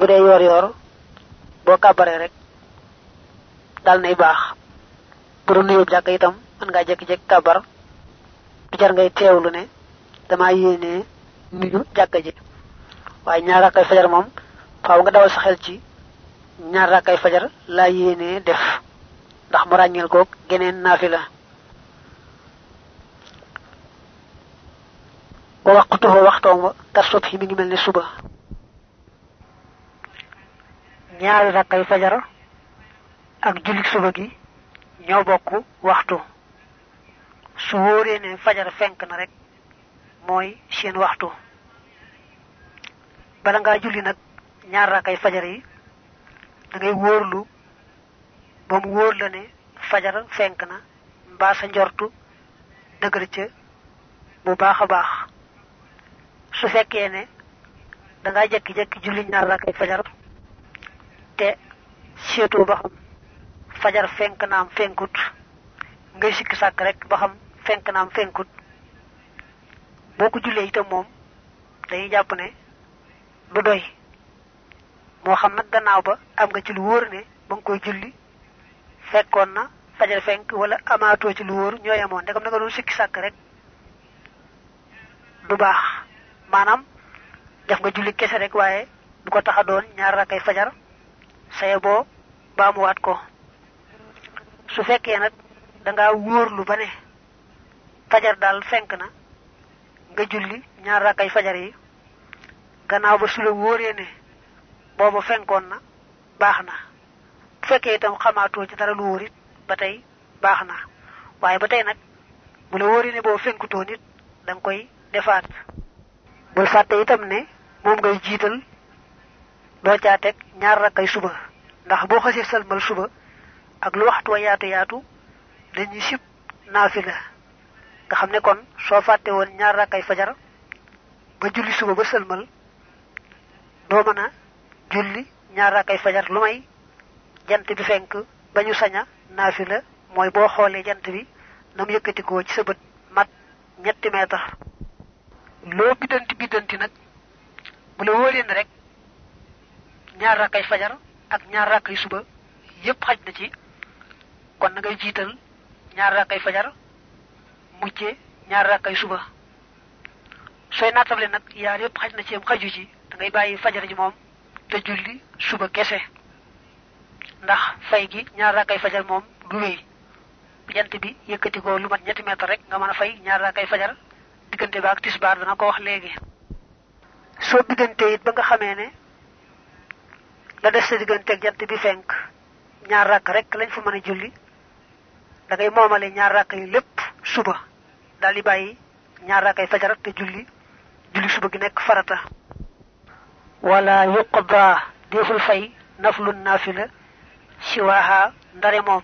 bu dee yor yor boo rek. Dal nay baax bu doon nuyoo jàkk itam mën ngaa jekki-jekki kàbbar du jar ngay teewlu ne dama nuyu jàkka ji waaye ñaar rakkay fajar moom faaw nga dawal sa xel ci ñaar rakkay fajar laa yéenee def ndax mu ràññeel koog geneen naafila wa waqtuhu waxtoom wa ka subhi mi suba ñaari rakkay fajar ak julik suba gi ñoo bokk waxtu. Su wóoree ne fajar fenk na rek mooy seen waxtu. Bala ngaa julli nag ñaar rakkay fajar yi da ngay wóorlu ba mu wóor ne fajar fenk na mbaa sa njortu dëgër ca bu baax a baax. Su fekkee ne da ngaa jekki-jekki julli ñaar rakkay fajar te seetoo ba xam. Fajar fenk naam fenkut. Ngay sikki sàkk rek ba xam fenk naam fenkut. Boo ko itam moom dañuy jàpp ne du doy. Moo xam nag gannaaw ba am nga ci lu ne koy julli na fajar fenk wala amaatoo ci lu wóor ñoo yemoon ndegam na nga doon sikki sàkk rek du baax. Maanaam def nga julli rek du ko ñaar rakkay fajar saye boo baamuwaat ko. Su fekkee nag da ba ne. Fajar daal fenk na. Nga julli ñaar rakkay fajar yi. Gannaaw ba su la wóoree ne boobu fenkoon na baax na. Bu fekkee itam xamaatoo ci dara lu wóor it ba tey baax na. Waaye bu la ne boobu fenkutoo nit da koy defaat. Bul itam ne moom ngay doo caa teg ñaar rakkay suba. ndax boo xasee salmal suba ak lu waxtu wa yaatu yaatu dañuy sib naafila. nga xam ne kon soo fàtte woon ñaar rakkay fajar ba julli suba ba sëlmal doo mën a julli ñaar rakkay fajar. lu may jant bi fenk ba ñu saña naafila mooy boo xoolee jant bi na mu yëkkatikoo ci sa bët mat ñetti meetar. loo biddanti biddanti nag bu ne rek ñaar rakkay fajar ak ñaar rakkay suba yépp xaj na ci. Kon na ngay jiital ñaar rakkay fajar mujjee ñaar rakkay suba. Sooy naatable nag yaar yépp xaj na ci am xaju ci da ngay bàyyi fajar ji moom te julli suba kese. Ndax fay gi ñaar rakkay fajar moom du wéy. Jant bi yëkkati ko lu mat ñetti mètre rek nga mën a fay ñaar rakkay fajar diggante ba ak tisbaar dana ko wax léegi. Soo diggante it ba nga xamee ne la des sa diggante ak jant bi fenk. Ñaar rakk rek lañ fa mën a julli. Da ngay moomale ñaar rakk yi lépp suba. Daal di bàyyi ñaar rakkay fajar te julli. Julli suba gi nekk farata. Wala yuqda deful fay naflu nafila siwaha ndare moom.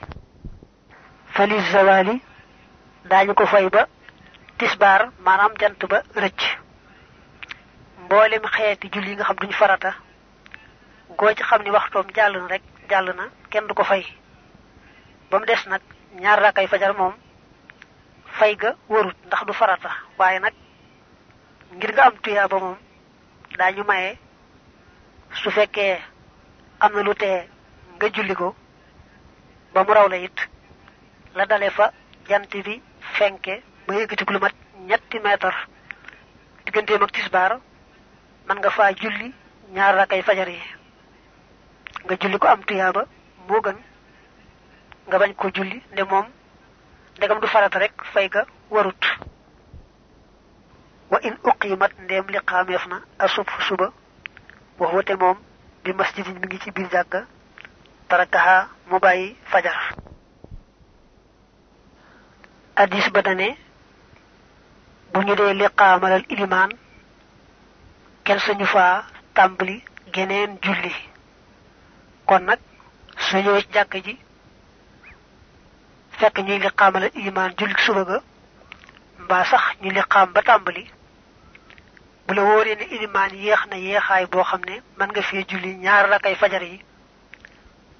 Fali zawali daañu ko fay ba tisbaar maanaam jant ba rëcc. Mboolem xeeti julli nga xam duñ farata goo ci xam ni waxtoom jàll na rek jàll na kenn du ko fay. Ba mu des nag ñaar fajar moom fay ga warut ndax du farata. Waaye nag ngir nga am tuyaa ba moom daañu maye. Su fekkee am na lu tee nga julli ko ba mu raw la it. La dale fa jant bi fenke ba yëkkati lu mat ñetti meetar. Digganteem ak tisbaar man nga faa julli ñaar fajar yi nga julli ko am tuyaaba moo gën nga bañ ko julli nde moom ndegam du farata rek fay ga warut. Wa in uqimat ndem li xaameef asub suba wax wate moom bi masjidin mi ngi ci biir tarakaha mu fajar. Addis ba dane bu ñu dee liqaamalal ilimaan kenn sañu faa geneen julli kon nag su ñëwee ci jàkk ji fekk ñuy liqaamalal ilimaan julli suba ga mbaa sax ñu liqaam ba tàmbali. Bu la wóoree ne ilimaan yéex na yéexaay boo xam mën nga fee julli ñaar rakkay fajar yi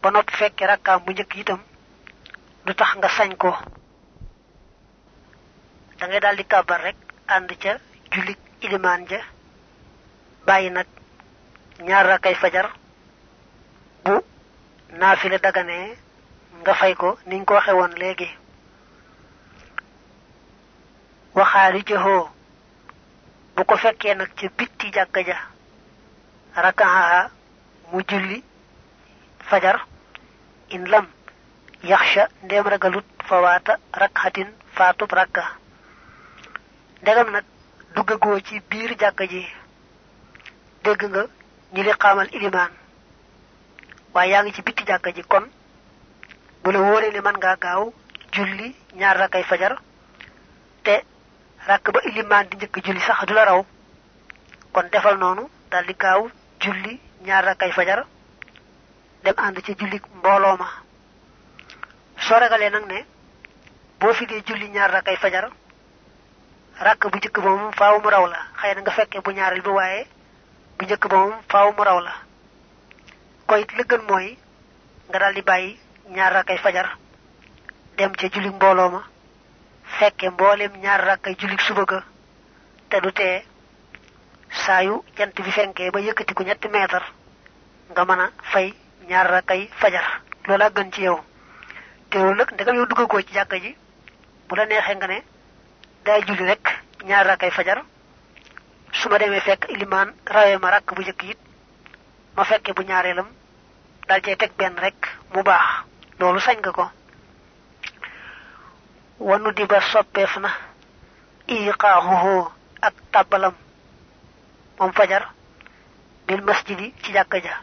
ba noppi fekke rakkaam bu itam du tax nga sañ ko. Da ngay daal di kàbbar rek ànd ca julli ilimaan ja ñaar rakkay fajar naafile daganee nga fay ko niñ ko waxe woon léegi waxaari jëhoo bu ko fekkee nag ca bitti jàkka ja rakaha mu julli fajar in lam yaxsha ndem ragalut fawaata rakhatin faatub rakka ndegam nag duggagoo ci biir jàkka ji dégg nga ñi li xaamal ilimaan waaye yaa ngi ci bitti jàkka ji kon. Bu la wóoree ne man ngaa gaaw julli ñaar rakkay fajar. Te rakk ba ilimaan di njëkk julli sax du la raw kon defal noonu dal di gaaw julli ñaar rakkay fajar. Dem ànd ci julli mbooloo ma. Soo ragalee nag ne boo fi dee julli ñaar rakkay fajar. Rakk bu njëkk ba moom faaw mu raw la xëy na nga fekkee bu ñaareel bi waaye bu njëkk faaw mu raw la koy la gën mooy nga daal di bàyyi ñaar rakkay fajar dem ca julli mbooloo ma fekke mboolem ñaar rakkay julli suba ga te du tee saa yu jant bi fenkee ba ñetti nga mën fay ñaar rakkay fajar. Loola gën ci yow. Teewul nag ndegam yow duggagoo ci jàkka ji bu la neexee nga ne day julli rek ñaar rakkay fajar. Su ma demee fekk ilimaan ma rakk bu njëkk it ma fekke bu ñaareelam dal cay teg benn rek mu baax. Loolu sañ nga ko. Wanu di ba soppeef na iqaaxuhu ak tàbbalam. Moom fajar bil masjidi ci jàkka ja.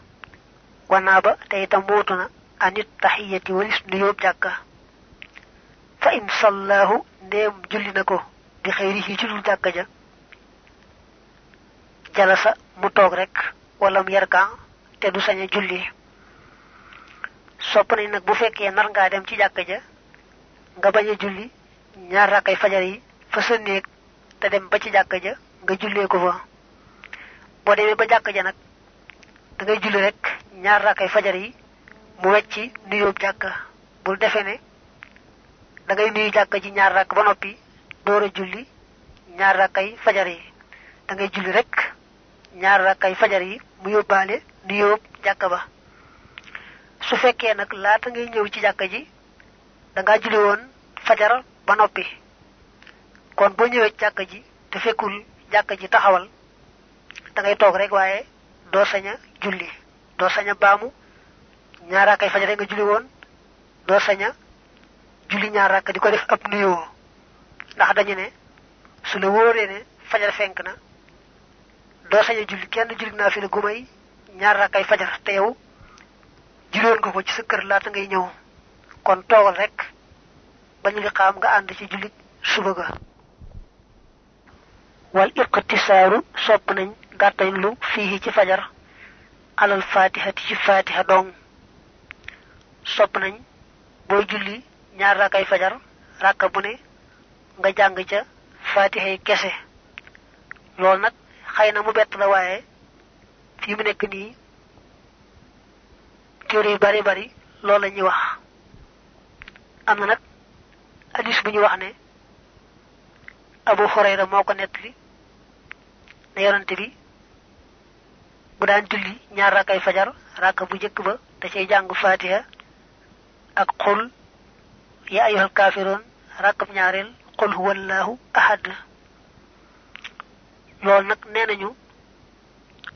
Wanaa ba te itam anit taxiyati walis nuyoob jàkka. Fa in sallahu ndéem julli na ko bi xëyrihi ci dul jàkka ja. Jalasa mu toog rek wala mu yarkan te du sañ a julli. Sopp nañ nag bu fekkee nar ngaa dem ci jàkka ja nga bañ a julli ñaar rakkay fajar yi fa sa néeg te dem ba ci jàkka ja nga jullee ko fa. Boo demee ba ja nag da ngay julli rek ñaar rakkay fajar yi mu wecci nuyoob jàkka. Bul defe ne da ngay nuyu jàkka ji ñaar rakk ba noppi door a julli ñaar rakkay fajar yi. Da ngay julli rek ñaar rakkay fajar yi mu yóbbaale nuyoob jàkka ba. Su fekkee nag laata ngay ñëw ci jàkka ji da julli woon fajar ba noppi. Kon boo ñëwee jàkka ji te fekkul jàkka ji taxawal da ngay toog rek waaye doo sañ a julli. Doo sañ a baamu fajar nga julli woon doo sañ a julli ñaar di ko def ab nuyoo. Ndax dañu ne su la wóoree ne fajar fenk na sañ a julli kenn julli naa fi la gumay ñaar rakkay fajar te yow julloon nga ko ci sa kër laata ngay ñëw. Kon toogal rek ba ñu li xaam nga ànd ci jullit suba ga. Wal iqtisaaru sopp nañ gàttañ lu fii ci fajar. Alal fatihati ci fatiha dong. Sopp nañ booy julli ñaar rakkay fajar rakka bu ne nga jàng ca fatiha yi kese. Loolu nag xëy na mu bett la waaye fii mu nii téere yu bari bari loolu la ñuy wax. Am na nag hadis bu wax ne abu hurayra moo ko nettali ne yonante bi bu daan julli ñaar rakkay fajar rakka bu jëkk ba da cay jàng fatiha ak xul ya ayyuhal kaafiroon rakkab ñaareel qul huwallahu ahad loolu nag nee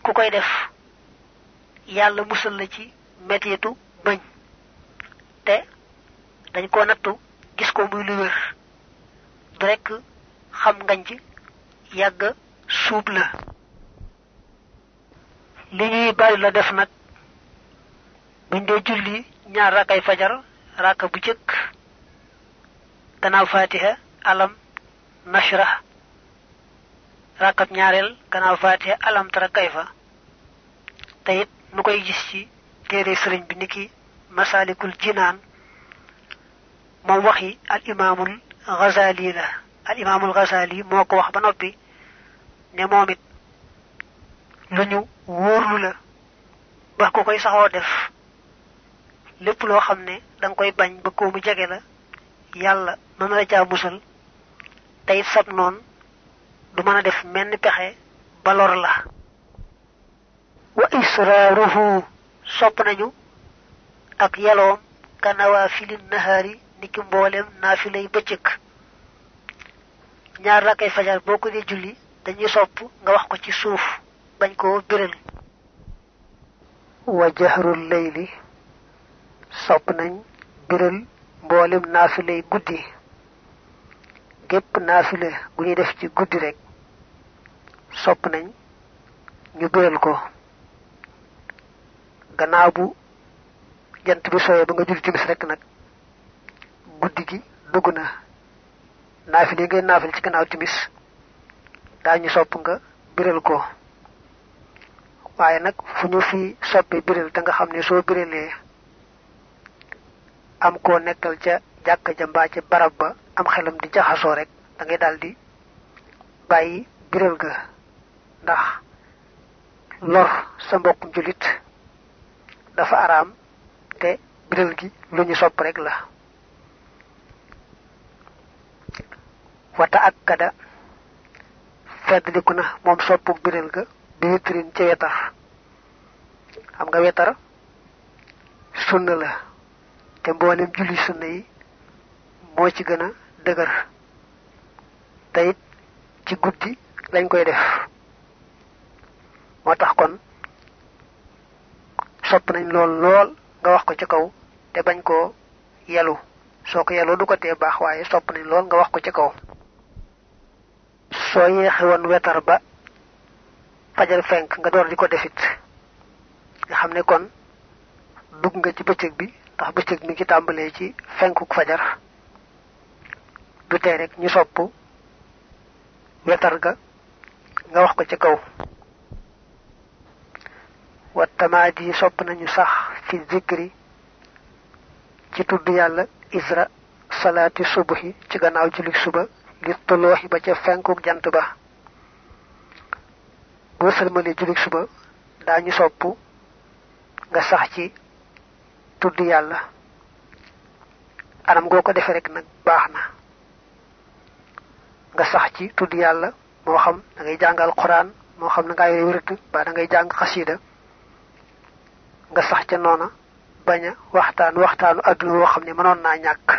ku koy def yàlla musal la ci mettitu bëñ te dañ ko nattu gis ko muy lu wér. Du rekk xam ngañ ci yàgg suub la. Li ñuy bari la def nag buñ dee julli ñaar rakkay fajar rakka bu jëkk gannaaw fatiha alam nashrah rakkab ñaareel gannaaw fatiha alam tara kayfa. Te it nu koy gis ci téere sëriñ bi niki masalikul waxi al imaamul ghazali la. Al imaamul ghazali moo ko wax ba noppi ne moom it lu ñu wóorlu la ba ko koy saxoo def. Lépp loo xam ne koy bañ ba mu la la musal. Sab du mën a def menn pexe ba lor la. Wa israaruhu sopp nañu ak yaloom ka nawaafili nahaari niki mboolem naafilay bëccëg. Ñaar rakkay fajar boo ko dee julli dañuy sopp nga wax ko ci suuf bañ koo biral. Wa jahrul layli sopp nañ biral mboolem naafilay guddi. Gépp naafile gu ñuy def ci guddi rek sopp nañ ñu biral ko. Gannaaw bu jant bi soye ba nga julli timis rek nag guddi gi dugg na. Naafil yi ngay naafil ci gannaaw timis daañu sopp nga biral ko. Waaye nag fu ñu fi soppe biral te nga xam ne soo biralee am koo nekkal ca jàkk ja mbaa ca barab ba am xelam di jaxasoo rek da ngay daldi bàyyi biral ga ndax lor sa mbokkum julit dafa araam te biral gi lu ñu sopp rek la. Wata ak kada feddliku na moom soppuk biral ga bi witrin ca wetar. Xam nga wetar sunna la te mboolem julli sunna yi moo ci gën a dëgër. Te it ci guddi lañ koy def moo tax kon sopp nañ lool lool nga wax ko ci kaw te bañ koo yelu. soo ko du ko tee baax waaye sopp nañ lool nga wax ko ci kaw. soo yeexe woon wetar ba fajar fenk nga door di ko defit. nga xam ne kon dugg nga ci bëccëg bi ndax bëccëg mi ngi tàmbalee ci fajar. du tee rek ñu sopp wetar ga nga wax ko ci kaw wa tamaadi sopp nañu sax fi zikri ci tudd yàlla isra salaati subuhi ci gannaaw julik suba li tolooxi ba ca fenkuk jant ba. Boo sëlmalee julik suba daañu sopp nga sax ci tudd yàlla. Anam goo ko defee rek nag baax nga sax ci tudd yàlla xam da ngay jàngal quran moo xam na ngaa yore wërët ba da ngay nga sax ca noona bañ a waxtaan waxtaanu àdduna woo xam ne mënoon naa ñàkk.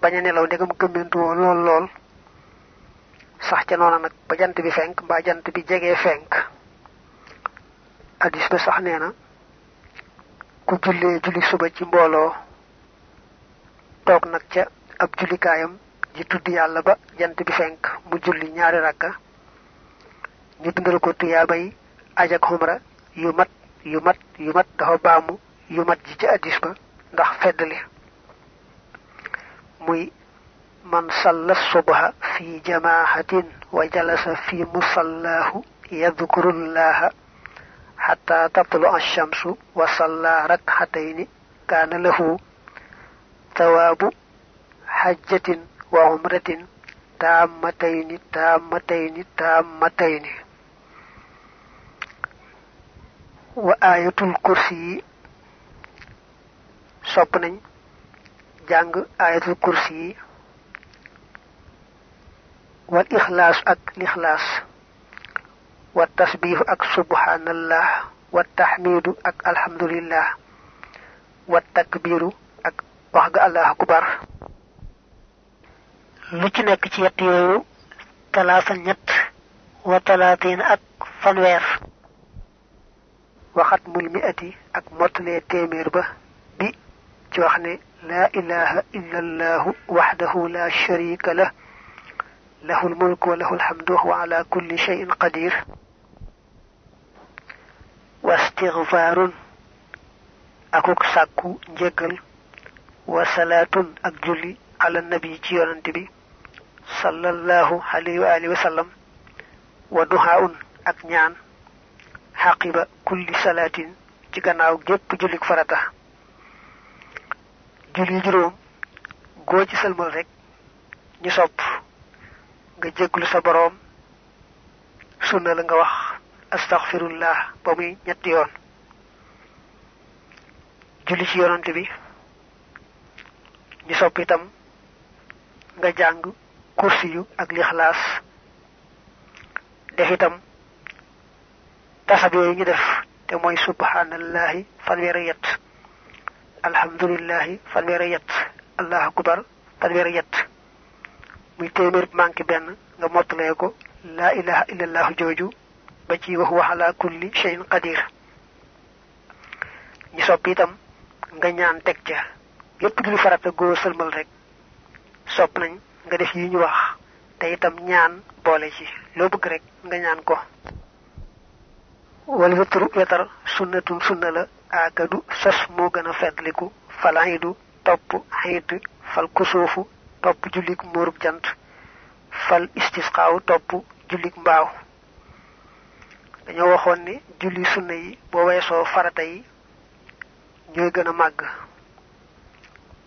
Bañ a nelaw ndegam gëmmentu woo lool lool. Sax ca noona nag ba jant bi fenk mbaa jant bi jegee fenk. Addis ba sax nee na ku jullee julli suba ci mbooloo toog nag ca ab jullikaayam ji tudd yàlla ba jant bi fenk mu julli ñaari rakka ñu dundal ko tuyaabay aj ak xumra yu mat yu mat yu mat dafa baamu yu mat ji ci hadis ba ndax feddali muy man salla subha fi jamaahatin wa jalasa fi musallahu yadhkuru allaha hatta tatlu ash-shamsu wa salla rak'atayn kana lahu tawabu hajjatin wa umratin tammatayn tammatayn tammatayn wa ayatul kursi. Sop nañ. Jang ayatul kursi. Wa wal ak ikhlas, wa tasbih ak subhanallah. Wa tahmid ak alhamdulillah. Wa takbiru ak wax ga allah akbar. Lu ci nek ci yett ñet wa talaatin ak fanwer. Waxat mul mi ati ak mottalee téeméer ba bi ci wax ne laa ilaha illa allahu waxdahu la sharika lah له الملك وله الحمد وهو على كل شيء قدير واستغفار أكوك ساكو جيغل وصلاة أكجلي على النبي جيران بي صلى الله عليه وآله وسلم ودعاء أكنيان haqiba kulli salatin ci gannaaw gépp julik farata. Julli juróom goo ci sëlmal rek ñu sopp. Nga jéglu sa boroom sunna la nga wax astaghfirullah ba muy ñetti yoon. Julli ci yonante bi ñu sopp itam nga jàng kursiyu ak lixlaas. Def itam tasab yooyu ñu def te mooy subhanallahi fanweeri yett alhamdulillahi fanweeri yett allahu akbar fanweeri muy téeméer manqué benn nga mottalee ko la ilaha illallah jooju ba ci wax wax ala kulli shay'in qadir ñi sopp itam nga ñaan teg ca julli farata rek sopp nañ nga def yi ñu wax te itam ñaan ci bëgg rek nga ñaan ko wal witru sunna la aakadu sos moo gën a fetliku fal hidu topp hid fal kusuufu topp jullik muurub jant fal istisqaaw topp jullik mbaaw. Dañoo waxoon ni julli sunna yi boo weesoo farata yi ñooy gën a màgg.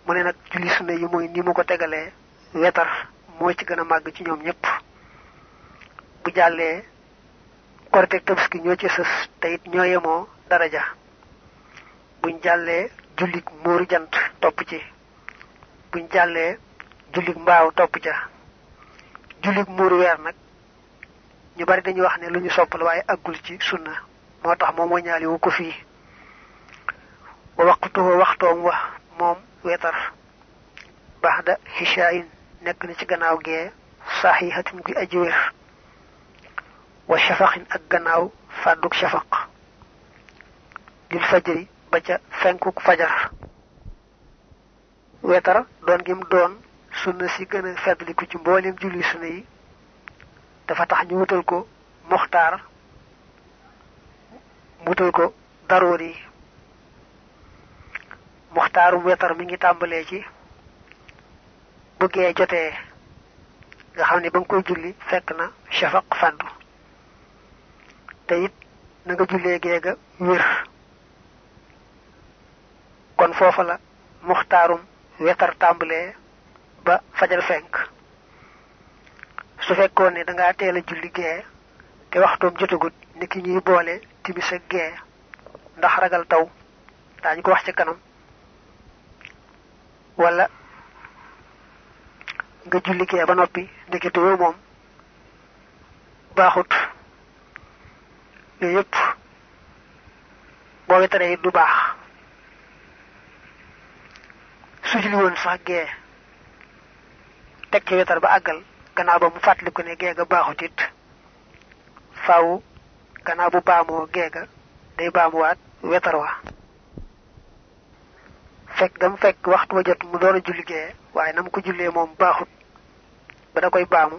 Mu ne nag julli sunna yi mooy ni mu ko tegalee wetar moo ci gën a màgg ci ñoom ñépp. Bu jàllee korite tabaski ñoo ci sës te it ñoo yemoo daraja. Buñ jàllee jullik muuru jant topp ci. Buñ jàllee jullik mbaaw topp ca. Jullik muuru weer nag ñu bari dañuy wax ne lu ñu sopp la waaye aggul ci sunna. Moo tax moom wañaali wu ko fii. Wa waqtuhu waxtoom wa moom wetar. Baxda hishayin nekk na ci gannaaw gee saxihatin guy aji wa shafaqin ak gannaaw fàdduk shafaq. Lil fajri ba fajar. Wetar doon gim doon sunna si gën a feddliku ci mbooleem julli sunna yi dafa tax ñu wutal ko muxtaar wutal ko daroor yi. Muxtaarum wetar mi ngi tàmbalee ci bu gee jotee nga xam ne ba nga koy te it na nga jullee geega wér. Kon foofa la muxtaarum wetar tàmbalee ba fajar fenk. Su fekkoon ne dangaa teel julli gee te waxtoom jotagut ni ki ñuy boole timis ak gee ndax ragal taw ko wax ci kanam. Wala nga julli gee ba noppi ndekete baaxut yooyu yëpp boo wetaree it du baax su julli woon sax gee teg wetar ba àggal gannaaw ba mu fàttaliku ne geega baaxut it faaw gannaaw bu baamoo geega day baamuwaat wetar wa fekk gam fekk waxtu wa jot mu doon a julli gee waaye na mu ko jullee moom baaxut ba da koy baamu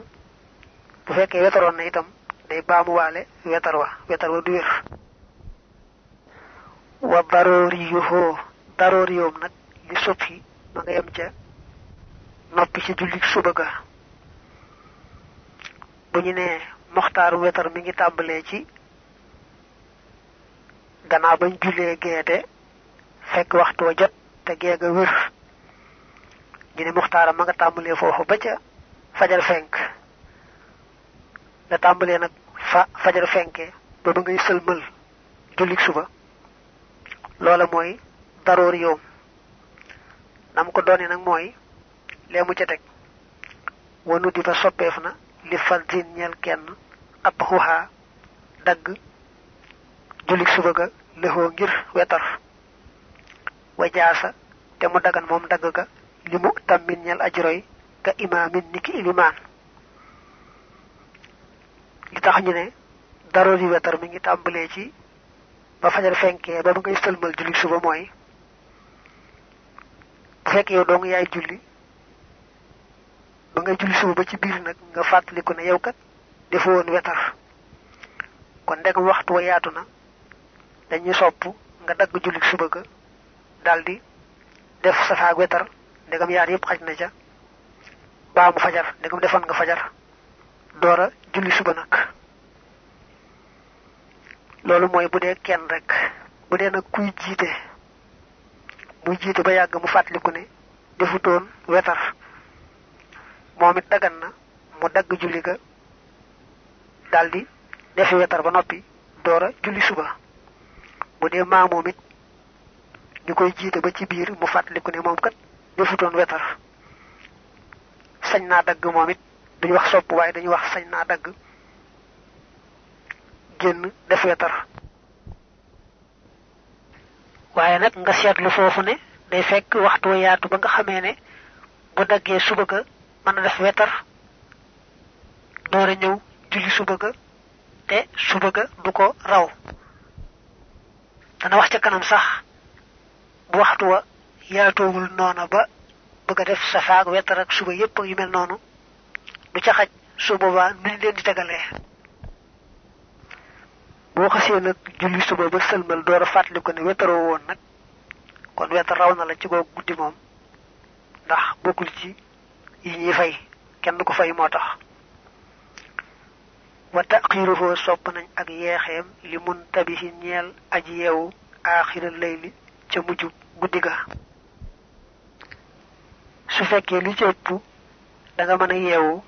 bu fekkee wetaroon na itam day baamuwaale wetar wa wetar wa du wér. Wa daroori yoom nag li soppi ma nga yem ca noppi ci julli suba ga. Bu ñu nee moxtaaru wetar mi ngi tàmbalee ci gannaaw bañ jullee geete fekk waxtu wa jot te geega wér. Ñu ne moxtaara ma nga tàmbalee foofu ba ca fenk la tàmbalee fa fajar fenke ba ba ngay sëlmal jullik suba loola mooy daroor yoom. Nam ko doone nag mooy lee mu ca teg. Wanu di ba soppeef li faldin ñel kenn suba ga lëxoo ngir wetar. Wa jaasa te mu dagan moom ga li mu tammin ñel ajroy ka imaamin niki ilimaan li tax ñu ne daroor yi wetar mi ngi tàmbalee ci ba fajar fenkee ba ba ngay sëlmal julli suba mooy bu fekkee yow dong yaay julli ba ngay julli suba ba ci biir nag nga fàttaliku ne yow kat defu woon wetar. Kon ndegam waxtu wa yaatu dañuy sopp nga julli suba ga daldi def safaak wetar ndegam yaar yépp xaj na ca baa mu fajar ndegam defoon nga fajar doora julli suba nag. Loolu mooy bu dee kenn rek bu nag kuy jiite muy jiite ba yàgg mu fàttaliku ne defutoon wetar moom it dagan na mu dagg julli ga daldi defi wetar ba noppi doora julli suba. Bu dee maa moom it ñu koy jiite ba ci biir mu fàttaliku ne moom kat defutoon wetar sañ naa dagg moom it duñu wax sopp waaye dañuy wax sañ naa dagg. Génn def wetar. Waaye nag nga seetlu foofu ne day fekk waxtu yaatu ba nga xamee ne bu daggee suba ga mën def wetar door a ñëw julli suba ga te suba ga du ko raw. Dana wax ca kanam sax bu waxtu wa yaatoowul noona ba bëgg def safaak wetar ak suba yépp yu mel noonu du ca xaj su boobaa nuñ leen di tegalee. Boo xasee nag julli suba ba sëlmal door a fàttali ko ne wetaroo woon nag kon wetar raw na la ci googu guddi moom ndax bokkul ci yi ñuy fay kenn ko fay moo tax. Wa taqiruhu sopp nañ ak yeexeem li mun tabihi ñeel aji yeewu aaxiral layli ca mujju guddi ga. Su fekkee li ci ëpp da nga mën a yeewu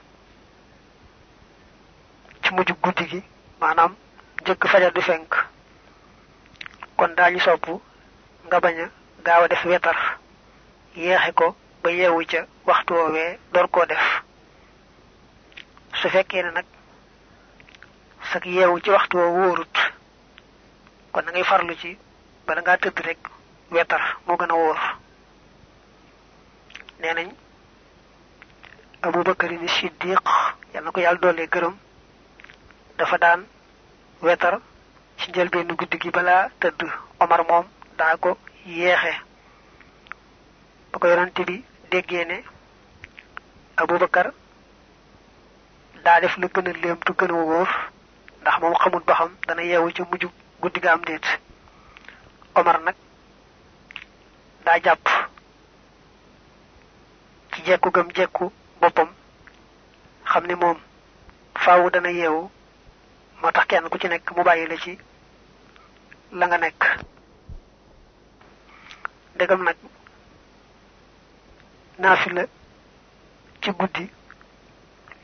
ci mujj guddi gi maanaam jëkk fajar di fenk. Kon daañu sopp nga bañ a def wetar yeexe ko ba yeewu ca waxtu woowee door koo def. Su fekkee ne nag sak yeewu ci waxtu woo wóorut kon da ngay farlu ci bala ngaa tëdd rek wetar moo gën a wóor. Nee nañ abubakar ni siddiq yal na ko yàlla doole gërëm dafa daan wetar ci njëlbeenu guddi gi balaa tëdd. Omar moom daa ko yeexe. Ba ko yonante bi déggee ne abubakar daa def lu gën a léem tu gën a wóor ndax moom xamul ba xam dana yeewu ci mujj guddi ga am déet. Omar nag daa jàpp ci jekku gam jekku boppam xam ne moom faawu dana yeewu moo tax kenn ku ci nekk mu bàyyi la ci la nga nekk. Dëggam nag naafila ci guddi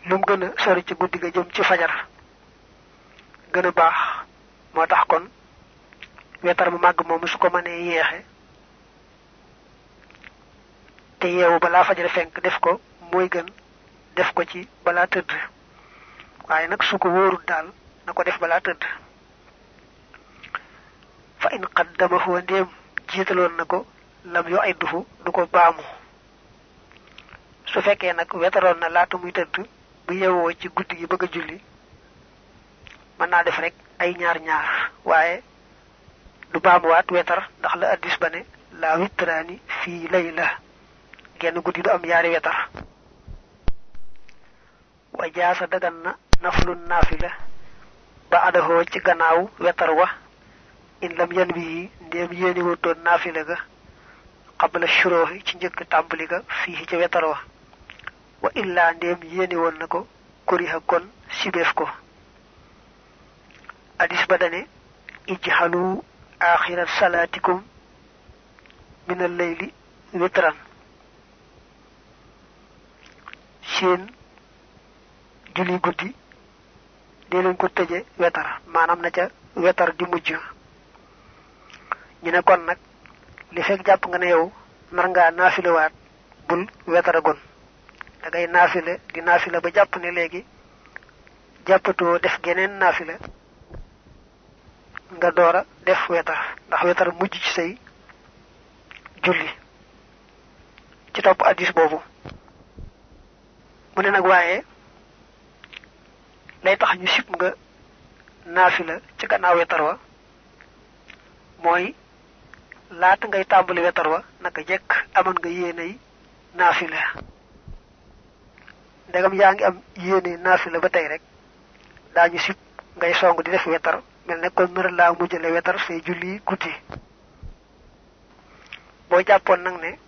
lum gën sori ci guddi ga jëm ci fajar gën a baax. Moo tax kon wetar mu màgg moomu su ko te yeewu balaa fajar fenk def ko mooy gën def ko ci balaa tëdd. Waaye su ko na ko def tëdd fa in qaddamahu ndéem jiitaloon ko lam yo ay dufu du ko baamu su fekkee nag wetaroon na laata muy tëdd bu yeewoo ci guddi gi bëgg a julli mën naa def rek ay ñaar ñaar waaye du wetar ndax la addis ba ne la witraani fii layla genn guddi du am wetar wa jaasa dagan na naflu naafila ba adahoo ci gannaaw wetar wa in lam yan wi ndéem yéeni wutoon naafila ga qabla shuroohi ci njëkk tàmbali ga fii ca wetar wa wa illa ndéem yéeni woon na ko kuriha kon sibeef ko hadis ba dane ijhalu akhirat salatikum min al-layli witran seen julli guddi dee leen ko tëje wetar maanaam na ca wetar di mujj. Ñu ne kon nag li fekk jàpp nga ne yow nar ngaa bul da ngay naafile di naafile ba jàpp ne léegi jàppatoo def geneen naafile nga doora def wetar. Ndax wetar mujj ci say julli. Ci topp addis boobu. Mu ne nag lay tax ñu sip nga naafila ci gannaaw wetar wa. Mooy laata ngay tàmbali wetar wa. Naka jekk amoon nga yéenay naafila ndegam yaa ngi am yéene naafila ba tey rek. Daañu sip ngay song di def wetar. Mel ne kon nar laa mujjale wetar say julli guddi boo jàppoon nag ne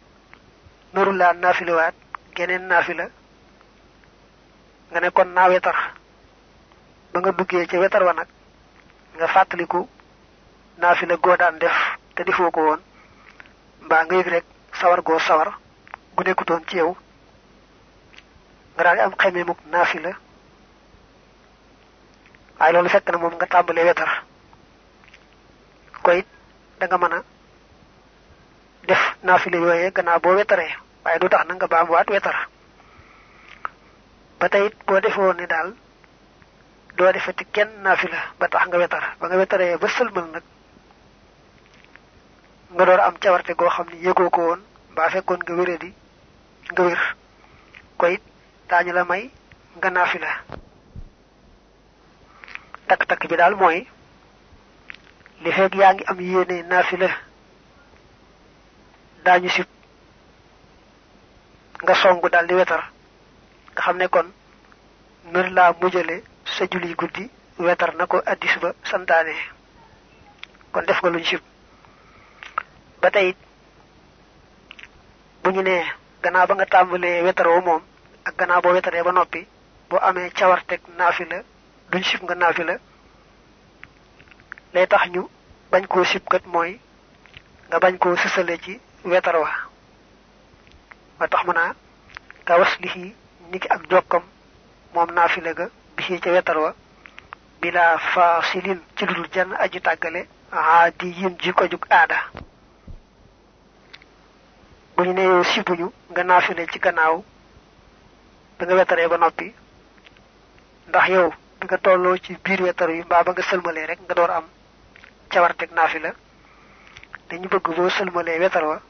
naru laa naafilawaat geneen naafila nga ne kon naa wetar ba nga duggee ca wetar wa nag nga fàttaliku naafila goo daan def te defoo ko woon mbaa nga rek sawar goo sawar gu nekkutoon ci yow nga daal am xemee muk naafila. Waaye loolu fekk na moom nga tàmbalee wetar ko it da nga mën def naafila yooyee gannaaw boo wetaree waaye du tax na nga baamuwaat wetar. Ba tey it boo defoo ne daal doo defati kenn naafila ba tax nga wetar ba nga wetaree ba sëlmal nag nga door am cawarte goo xam ne yëgoo ko woon mbaa fekkoon nga wéré di nga wér. Ko it daañu la may nga naafila takk-takk bi daal mooy li fekk yaa ngi am yéene naafila daañu sib. Nga songu daal di wetar. Nga xam kon nër laa mujjale sa julli guddi wetar na ko addis ba santaane. Kon def nga luñ sib ba tey bu ñu nee gannaaw ba nga tàmbalee wetaroo moom ak gannaaw boo wetaree ba noppi boo amee cawarteg naafila duñ sib nga naafila lay tax ñu bañ koo sib kat mooy nga bañ koo sësale ci wetar wa. Ba tax mu naa ka waslihi niki ak jokkam moom naafila ga bisi ca wetar wa bila fasilin ci ludul jenn aji tàggale aadi yin ji ko jug aada bu ñu nee sibuñu nga naafile ci gannaaw da nga wetaree ba noppi ndax yow bi nga tolloo ci biir wetar yi mbaa ba nga sëlmalee rek nga door am cawarteg naafila dañu bëgg boo sëlmalee wetar wa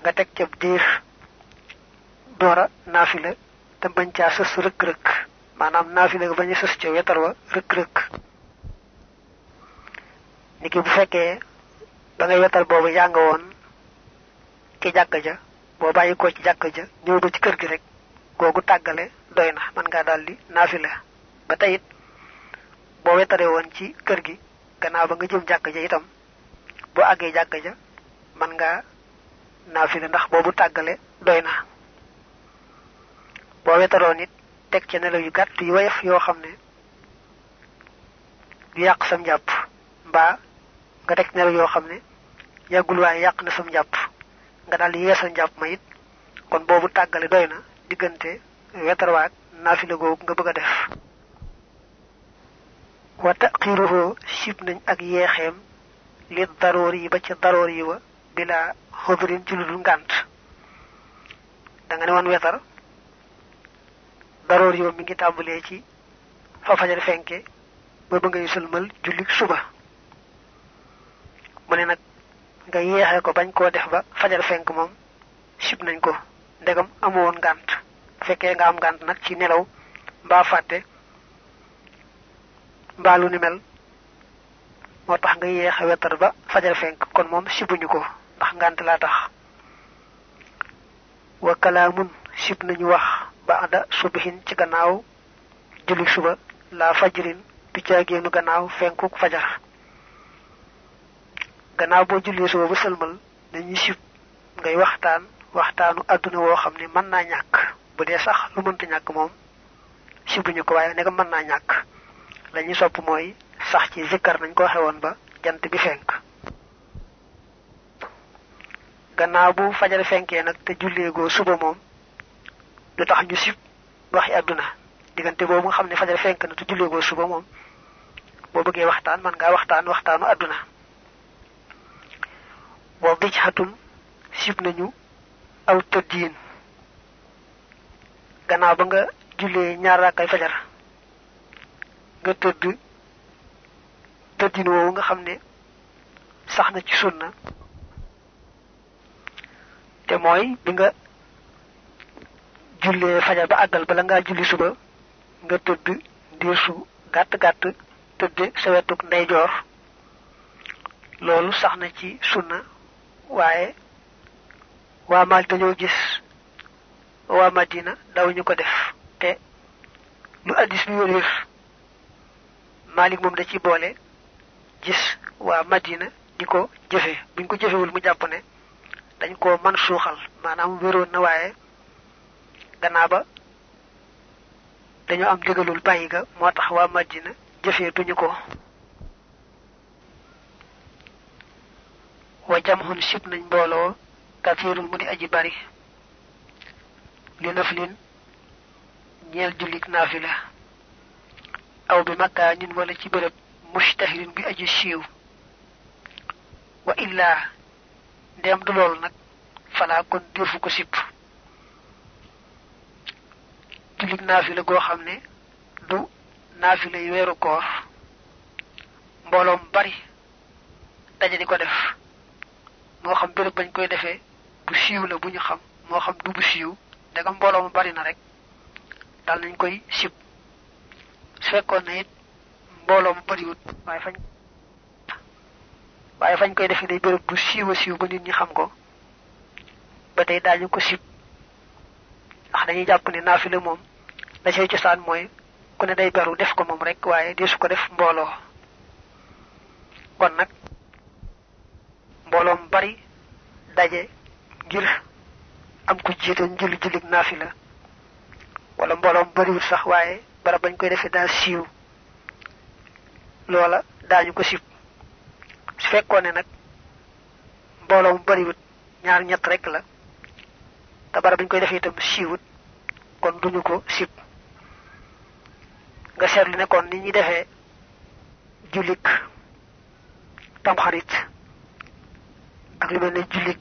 nga teg ca diir doora naafila te bañ caa sës rëkk-rëkk maanaam naafila nga bañ a sës ca wetar wa rëkk-rëkk. Niki bu fekkee ba ngay wetar boobu yaa nga woon ci jàkka ja boo bàyyi ko ci jàkka ja ñëw ba ci kër gi rek googu tàggale doy man ngaa daldi naafila. Ba tayit boo wetare ci kër gi ba nga jëm ja itam ja man ndax it teg ci nelaw yu gàtt yu woyof yoo xam ne du yàq sam njàpp. Mbaa nga teg nelaw yoo xam ne yàggul waaye yàq na sam njàpp. Nga daal di yeesal njàpp ma it. Kon boobu tàggale doy na diggante wetarwaak naafila googu nga bëgg a def. Wa taxiruhu sib nañ ak yeexeem li daroor yi ba ca daroor yi wa bila xobrin ci lu ngànt. Da nga ne woon wetar daroor yi wa mi ngi tàmbalee ci fa fajar fenke ba ba ngay sëlmal jullik suba. Mu ne nag nga yeexee ko bañ koo def ba fajar fenk moom sib nañ ko. Ndegam amoon ngànt. Fekkee nga am ngànt nag ci nelaw mbaa fàtte mbaa lu ni mel moo tax nga yeexe wetar ba fajar fenk. Kon moom sibuñu ko ndax ngànt laa tax. Wa nañu wax ba ada subihin ci gannaaw julli suba la fajrin du caagéenu gannaaw fenkuk fajar. Gannaaw boo jullee suba ba sëlmal dañuy sib ngay waxtaan waxtaanu àdduna woo xam ne mën naa ñàkk. Bu dee sax lu mënta ñàkk moom sibuñu ko waaye ne naa ñàkk. La ñuy sopp mooy sax ci zikkar nañ ko xewoon ba jant bi fenk. Gannaaw bu fajar fenkee nag te julleegoo suba moom du tax ñu sib waxi àdduna diggante boobu nga xam ne fajar fenk na te julleegoo suba moom boo bëggee waxtaan man ngaa waxtaan waxtaanu àdduna. Wa bijhatum sib nañu aw tëddiin. Gannaaw ba nga jullee ñaar rakkay fajar nga tëdd tëddin nga xam ne ci sunna. Te mooy bi nga jullee fajar ba àggal bala ngaa julli suba nga tëdd ndiir su gàtt gàtt tëdde sa wetuk ndeyjoor. Loolu sax na ci sunna waaye waa Maalik dañoo gis waa Madina dawuñu ko def. Te lu addis bi wér Maalik moom da ci boole gis waa Madina di ko jëfe. Buñ ko jëfewul mu jàpp ne dañ ko man suuxal maanaam wéroon na waaye gannaaw ba dañoo am digalul bàyyi ga moo tax waa Madina jëfeetuñu ko. Wa jamhun sib nañ mbooloo kathirul mu aji bari. Li naflin ñeel jullik naafila. Aw bi makaanin wala ci bërëb mustahirin bi aji siiw. Wa illaa ndem du loolu nag falaa kon defu ko sipp jullik naafila goo xam ne du naafila yu weeru koor. Mbooloom bari daje di ko def. Moo xam béréb bañ koy defee bu siiw la bu ñu xam. Moo xam du bu siiw. Ndegam mbooloo mu bari na rek. Dal nañ koy sib. Su fekkoon ne it mbooloo mu bariwut waaye fañ waaye fañ koy defee day béréb bu siiw siiw ba nit ñi xam ko. Ba daañu ko sib. Ndax dañuy jàpp ne moom la cay cosaan mooy ku ne day beru def ko moom rek waaye desu ko def mbooloo. Kon nag mbooloom bari daje ngir am ku jiite njulli jullig naafila wala mbooloom bariwut sax waaye bara bañ koy defee daa siiw. Loola daañu ko sib. Su fekkoon ne nag mbooloo mu bariwut ñaar ñett rek la te bara bañ koy defee itam siiwut kon duñu ko sib nga seetlu ne kon ni ñuy defee jullik tamxarit ak lu mel ne jullik